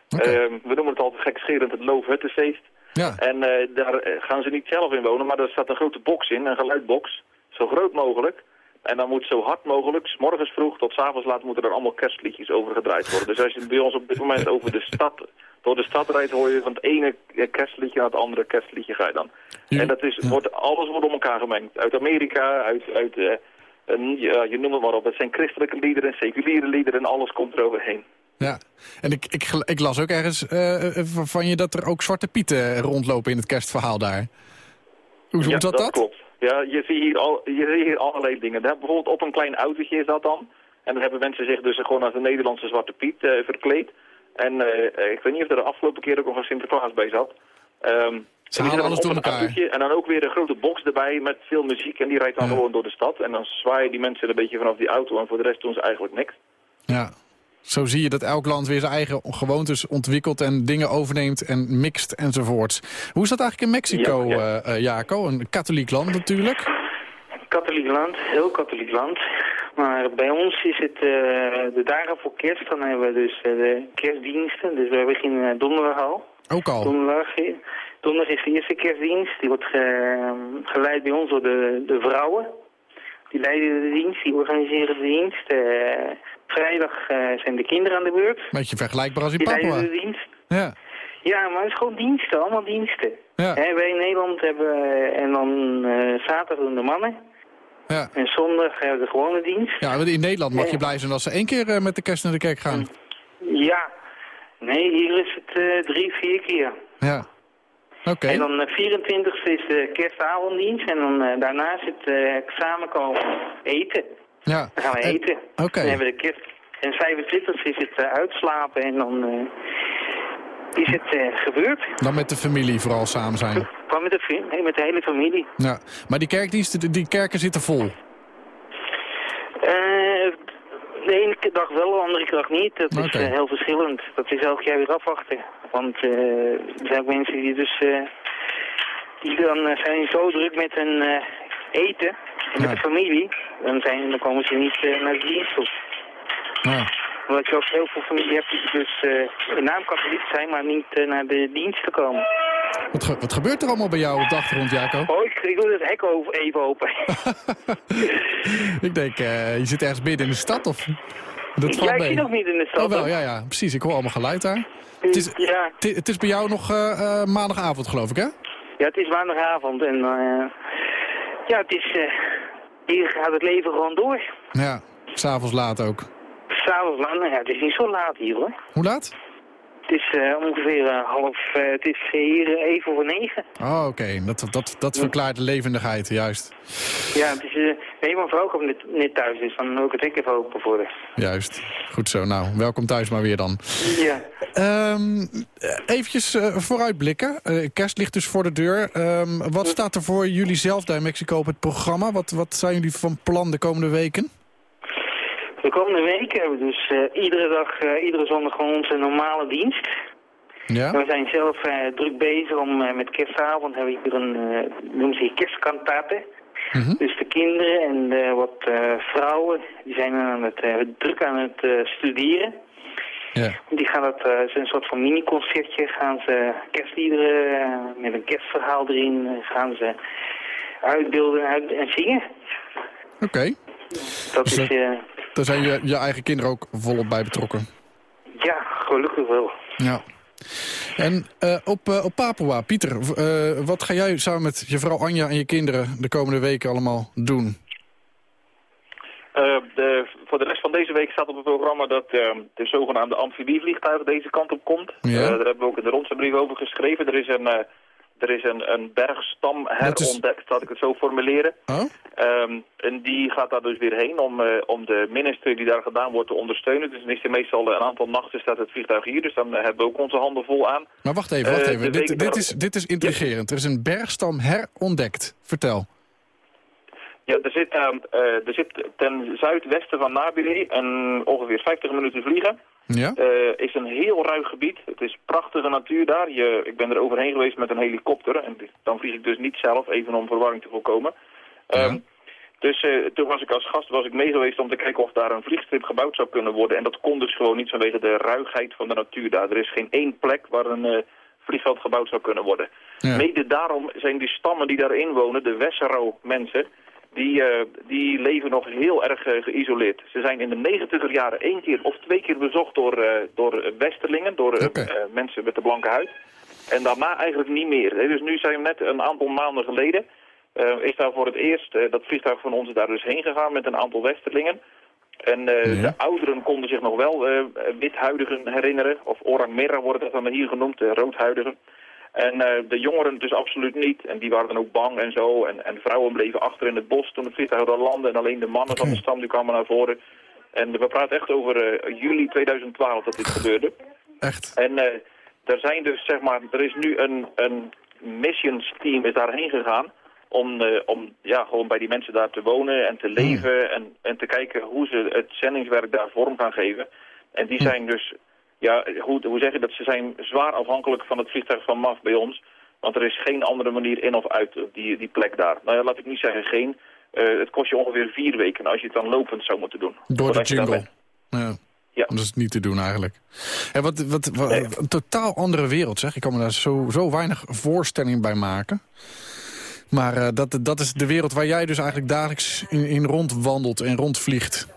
Ehm, we noemen het altijd gekscherend het Loofhuttenfeest. Ja, En eh, daar eh, gaan ze niet zelf in wonen, maar er staat een grote box in, een geluidbox. Zo groot mogelijk. En dan moet zo hard mogelijk, s morgens vroeg tot s avonds laat, moeten er allemaal kerstliedjes over gedraaid worden. Dus als je bij ons op dit moment over de stad door de stad rijdt, hoor je van het ene kerstliedje naar het andere kerstliedje ga je dan. En dat is, wordt, alles wordt om elkaar gemengd. Uit Amerika, uit, uit eh, een, ja, je noemt het maar op. Het zijn christelijke liederen, seculiere liederen en alles komt eroverheen. Ja, en ik, ik, las ook ergens eh, van je dat er ook zwarte pieten rondlopen in het kerstverhaal daar. Hoe, ja, zat dat? klopt. Ja, je ziet hier, al, je ziet hier allerlei dingen. Daar, bijvoorbeeld op een klein autootje is dat dan. En dan hebben mensen zich dus gewoon als een Nederlandse Zwarte Piet verkleed. En eh, ik weet niet of er de afgelopen keer ook nog een Sinterklaas bij zat. Ehm, Ze halen alles door elkaar. En dan ook weer een grote box erbij met veel muziek. En die rijdt dan Ja. gewoon door de stad. En dan zwaaien die mensen een beetje vanaf die auto. En voor de rest doen ze eigenlijk niks. Ja. Zo zie je dat elk land weer zijn eigen gewoontes ontwikkelt en dingen overneemt en mixt enzovoorts. Hoe is dat eigenlijk in Mexico, Ja, eh, eh, Jaco? Een katholiek land natuurlijk. Katholiek land, heel katholiek land. Maar bij ons is het eh, de dagen voor kerst, dan hebben we dus eh, de kerstdiensten. Dus we beginnen donderdag al. Ook al. Donderdag, eh, donderdag is de eerste kerstdienst. Die wordt ge- geleid bij ons door de, de vrouwen. Die leiden de dienst, die organiseren de dienst. Eh, vrijdag eh, zijn de kinderen aan de beurt. Beetje vergelijkbaar als in Die leiden de dienst. Ja. Ja, maar het is gewoon diensten, allemaal diensten. Ja. Hè, wij in Nederland hebben, eh, en dan eh, zaterdag doen de mannen. Ja. En zondag hebben we de gewone dienst. ja, want in Nederland mag je blij zijn als ze één keer eh, met de kerst naar de kerk gaan. Ja. Nee, hier is het eh, drie, vier keer. Ja. Oké. En dan eh, 24 e is de kerstavonddienst. En dan eh, daarna is het eh, samenkomen eten. Ja. Dan gaan we En- eten. Oké. Dan hebben we de kerst. En 25 is het eh, uitslapen en dan eh, is het eh, gebeurd. Dan met de familie vooral samen zijn. Gewoon met de, nee, met de hele familie. Ja. Maar die kerkdiensten, die- kerken zitten vol. Eh, de ene dag wel, de andere dag niet. Dat is eh, heel verschillend. Dat is elk jaar weer afwachten. Want eh, er zijn ook mensen die dus... die dan zijn zo druk met hun eten en met Ja. de familie. Dan, zijn, dan komen ze niet naar de dienst toe. Ja. Omdat je ook heel veel familie hebt die dus in naam katholiek zijn, maar niet naar de dienst te komen. Wat, ge- wat gebeurt er allemaal bij jou op de achtergrond, Jaco? Oh, ik, ik doe het hek over, even open. ik denk, eh, je zit ergens midden in de stad of... Dat valt ja, ik mee. zit nog niet in de stad. Oh wel, ja, ja, precies. Ik hoor allemaal geluid daar. Het is, ja. het, is bij jou nog eh, eh, maandagavond, geloof ik, hè? Ja, het is maandagavond en ja, het is, hier gaat het leven gewoon door. Ja, s'avonds laat ook. S'avonds laat, nou ja, het is niet zo laat hier hoor. Hoe laat? Het is eh, ongeveer eh, half, eh, het is hier even voor negen. Oh, oké. Dat, dat, dat verklaart de levendigheid, juist. Ja, het is, eh, nee, mijn vrouw komt net, net thuis, dus dan wil ik het hek even open voor haar. Juist. Goed zo. Nou, welkom thuis maar weer dan. Ja. Ehm eventjes vooruitblikken. Kerst ligt dus voor de deur. Ehm, wat staat er voor jullie zelf daar in Mexico op het programma? Wat, wat zijn jullie van plan de komende weken? De komende weken hebben we dus eh, iedere dag, eh, iedere zondag gewoon onze normale dienst. Ja? En we zijn zelf eh, druk bezig om met kerstavond hebben we hier een, noemen ze hier kerstkantaten. Mhm. Dus de kinderen en wat vrouwen, die zijn aan het, druk aan het studeren. Ja. Die gaan dat, het is een soort van mini-concertje, gaan ze kerstliederen met een kerstverhaal erin, gaan ze uitbeelden en, uit en zingen. Oké. Dat Dus, is, eh, Daar zijn je, je eigen kinderen ook volop bij betrokken. ja, gelukkig wel. Ja. En eh, op, eh, op Papua, Pieter, eh, wat ga jij samen met je vrouw Anja en je kinderen de komende weken allemaal doen? De, voor de rest van deze week staat op het programma dat de zogenaamde amfibievliegtuig deze kant op komt. Ja. Daar hebben we ook in de rondse brief over geschreven. Er is een, er is een, een bergstam Dat is- herontdekt, laat ik het zo formuleren. Oh? Ehm, en die gaat daar dus weer heen om, eh, om de minister die daar gedaan wordt te ondersteunen. Dus dan is er meestal een aantal nachten staat het vliegtuig hier. Dus dan eh, hebben we ook onze handen vol aan. Maar wacht even, wacht Eh, even. Dit, dit, is, dit is intrigerend. Er is een bergstam herontdekt. Vertel. Ja, er zit, ehm, eh, er zit ten zuidwesten van Nabili, en ongeveer 50 minuten vliegen, Ja? eh, is een heel ruig gebied. Het is prachtige natuur daar. Je, ik ben er overheen geweest met een helikopter. En dan vlieg ik dus niet zelf, even om verwarring te voorkomen. Ehm. Dus eh, toen was ik als gast was ik mee geweest om te kijken of daar een vliegstrip gebouwd zou kunnen worden. En dat kon dus gewoon niet vanwege de ruigheid van de natuur daar. Er is geen één plek waar een eh, vliegveld gebouwd zou kunnen worden. Ja. Mede daarom zijn die stammen die daarin wonen, de Wessero-mensen, die, eh, die leven nog heel erg eh, geïsoleerd. Ze zijn in de negentiger jaren één keer of twee keer bezocht door, eh, door westerlingen, door mensen met de blanke huid. En daarna eigenlijk niet meer. Dus nu zijn we net een aantal maanden geleden, is daar voor het eerst dat vliegtuig van ons daar dus heen gegaan met een aantal westerlingen. En Ja. de ouderen konden zich nog wel withuidigen herinneren, of orang merah wordt het dan hier genoemd, roodhuidigen. En eh, de jongeren dus absoluut niet. En die waren dan ook bang en zo. En, en vrouwen bleven achter in het bos toen het vliegtuig daar landde. En alleen de mannen van de stam die kwamen naar voren. En we praten echt over eh, juli 2012 dat dit gebeurde. Echt. En eh, er zijn dus, zeg maar, er is nu een, een missions team is daarheen gegaan. Om, om ja, gewoon bij die mensen daar te wonen en te leven. En, en te kijken hoe ze het zendingswerk daar vorm gaan geven. En die zijn dus, ja, hoe, hoe zeg je dat? Ze zijn zwaar afhankelijk van het vliegtuig van MAF bij ons. Want er is geen andere manier in of uit op die, die plek daar. Nou ja, laat ik niet zeggen geen. Eh, het kost je ongeveer vier weken als je het dan lopend zou moeten doen. Door de jungle. Ja. Ja. Dat is niet te doen eigenlijk. En wat, wat, wat- Een totaal andere wereld zeg. Ik kan me daar zo, zo weinig voorstelling bij maken. Maar eh, dat, dat is de wereld waar jij dus eigenlijk dagelijks in, in rondwandelt en rondvliegt.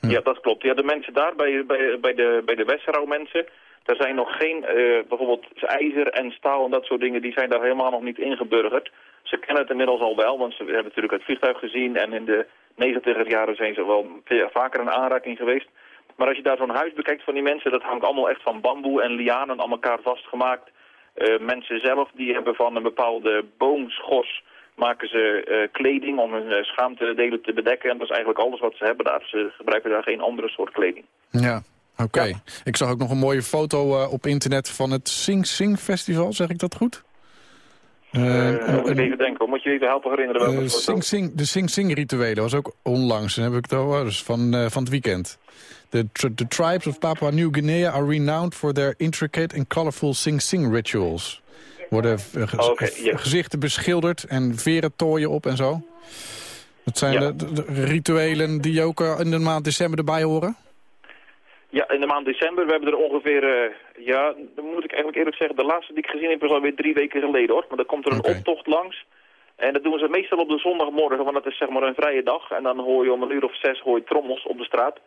Ja. dat klopt. Ja, de mensen daar, bij, bij, bij de, bij de Westerau mensen, daar zijn nog geen, eh, bijvoorbeeld ijzer en staal en dat soort dingen, die zijn daar helemaal nog niet ingeburgerd. Ze kennen het inmiddels al wel, want ze hebben natuurlijk het vliegtuig gezien en in de negentiger jaren zijn ze wel vaker in aanraking geweest. Maar als je daar zo'n huis bekijkt van die mensen, dat hangt allemaal echt van bamboe en lianen aan elkaar vastgemaakt. Eh, mensen zelf die hebben van een bepaalde boomschors maken ze eh, kleding om hun uh, schaamtedelen te bedekken. En dat is eigenlijk alles wat ze hebben daar. Ze gebruiken daar geen andere soort kleding. Ja, oké. Ik zag ook nog een mooie foto eh, op internet van het Sing Sing Festival. Zeg ik dat goed? Uh, moet ik even denken, moet je even helpen herinneren welke Eh, sing, sing, de Sing Sing rituelen was ook onlangs. Dan heb ik het over, dus van, eh, van het weekend. The, tri- the tribes of Papua New Guinea are renowned for their intricate and colorful Sing Sing rituals. Worden eh, Oh, ja. gezichten beschilderd en veren tooien op en zo. Dat zijn Ja. de, rituelen die ook eh, in de maand december erbij horen. Ja, in de maand december. We hebben er ongeveer, eh, ja, dan moet ik eigenlijk eerlijk zeggen, de laatste die ik gezien heb is alweer drie weken geleden hoor. Maar dan komt er een optocht langs. En dat doen ze meestal op de zondagmorgen, want dat is zeg maar een vrije dag. En dan hoor je om een uur of zes hoor je trommels op de straat.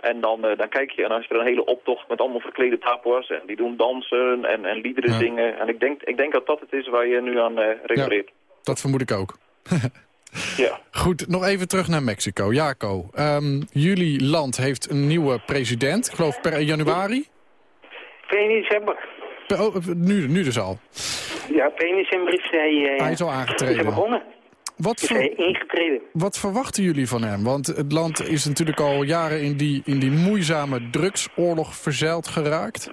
En dan, eh, dan kijk je en dan is er een hele optocht met allemaal verklede Papua's. En die doen dansen en, en liederen Ja. zingen. En ik denk, ik denk dat dat het is waar je nu aan eh refereert. Dat vermoed ik ook. Ja. Goed, nog even terug naar Mexico. Jaco, ehm, jullie land heeft een nieuwe president. Ik geloof per januari. 1 december. Per- oh, nu, nu dus al. Ja, op 1 december is hij, eh, Hij is al is hij aangetreden. begonnen. Wat, ver- ingetreden. wat verwachten jullie van hem? Want het land is natuurlijk al jaren in die, in die moeizame drugsoorlog verzeild geraakt.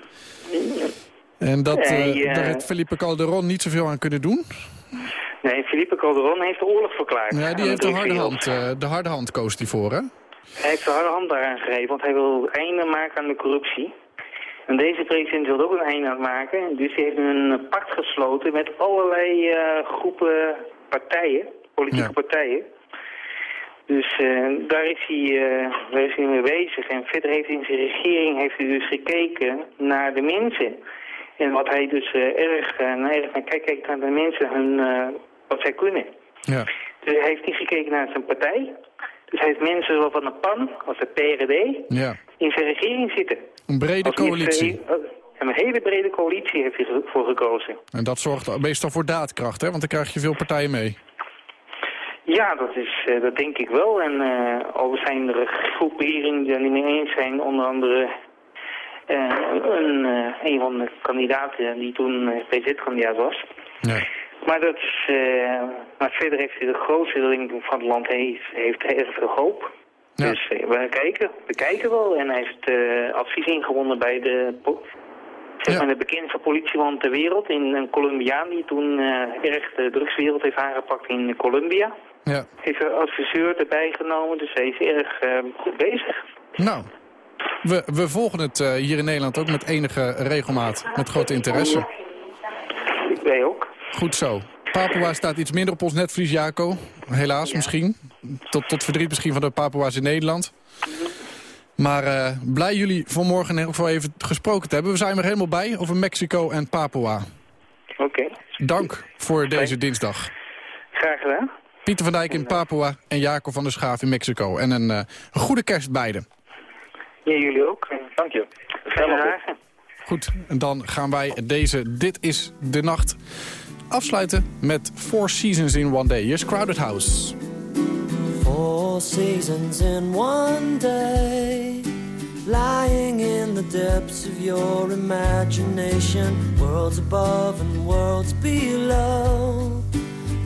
En dat, eh, eh, daar heeft Felipe Calderon niet zoveel aan kunnen doen. Nee, Felipe Calderon heeft de oorlog verklaard. Ja, die heeft de harde hand, eh, de harde hand koos die voor, hè? Hij heeft de harde hand daaraan gegeven, want hij wil einde maken aan de corruptie. En deze president wil ook een einde aan maken. Dus hij heeft een pact gesloten met allerlei groepen partijen, politieke Ja. partijen. Dus eh, daar, is hij, eh, daar is hij mee bezig. En verder heeft hij in zijn regering heeft hij dus gekeken naar de mensen. En wat hij dus eh, erg, naar erg naar kijkt, kijkt naar de mensen, hun, wat zij kunnen. Ja. Dus hij heeft niet gekeken naar zijn partij. Dus hij heeft mensen zoals van de PAN, als de PRD, ja. in zijn regering zitten. Een brede Als coalitie. Een hele brede coalitie heeft hij voor gekozen. En dat zorgt meestal voor daadkracht, hè? Want dan krijg je veel partijen mee. Ja, dat, is, eh, dat denk ik wel. En eh al zijn er groepen hierin die het niet mee eens zijn. Onder andere eh, een, een van de kandidaten die toen presidentkandidaat was. Ja. Maar, dat is, eh, maar verder heeft de grootste deel van het land heeft, heeft erg veel hoop. Ja. Dus we kijken, we kijken wel. En hij heeft eh, advies ingewonnen bij de, zeg Ja. maar de bekendste politieman ter wereld. In een Colombiaan die toen eh, erg de drugswereld heeft aangepakt in Colombia. Ja. Heeft een adviseur erbij genomen, dus hij is erg eh, goed bezig. Nou, we, we volgen het eh, hier in Nederland ook met enige regelmaat. Met grote interesse. Wij ook. Goed zo. Papua staat iets minder op ons netvlies, Jaco. Helaas misschien. Tot, tot verdriet misschien van de Papua's in Nederland. Maar eh, blij jullie vanmorgen geval even gesproken te hebben. We zijn er helemaal bij over Mexico en Papua. Oké, Dank voor deze dinsdag. graag gedaan. Pieter van Dijk in Papua en Jacob van der Schaaf in Mexico. En een, eh, een goede kerst beiden. Ja, jullie ook. Dank je. Fijne dagen. Goed, en dan gaan wij deze Dit is de Nacht afsluiten met Four Seasons in One Day. Is Crowded House. Four seasons in one day, lying in the depths of your imagination, worlds above and worlds below.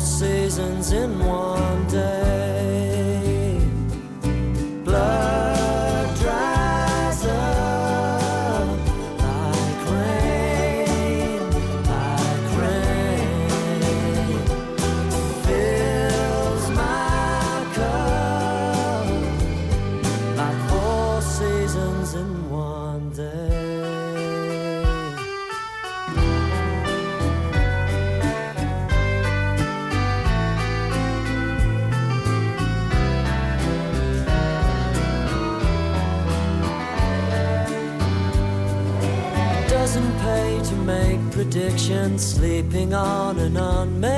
seasons in one day. Sleeping on an unmade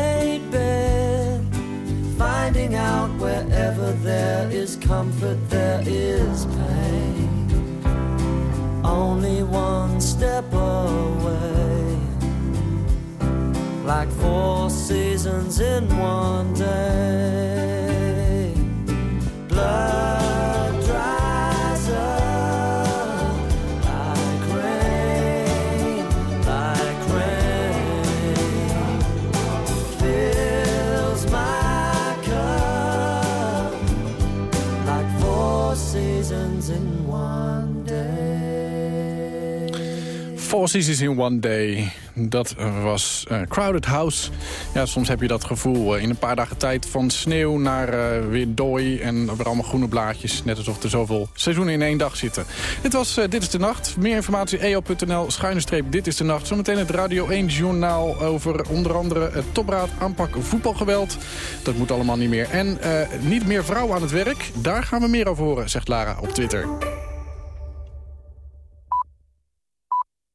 In One Day. Dat was eh, Crowded House. Ja, soms heb je dat gevoel eh, in een paar dagen tijd van sneeuw naar eh, weer dooi en weer allemaal groene blaadjes. Net alsof er zoveel seizoenen in één dag zitten. Dit was Dit is de Nacht. Meer informatie eo.nl, schuine Dit is de Nacht. Zometeen het Radio 1 journaal over onder andere het topraad aanpak voetbalgeweld. Dat moet allemaal niet meer. En niet meer vrouwen aan het werk. Daar gaan we meer over horen, zegt Lara op Twitter.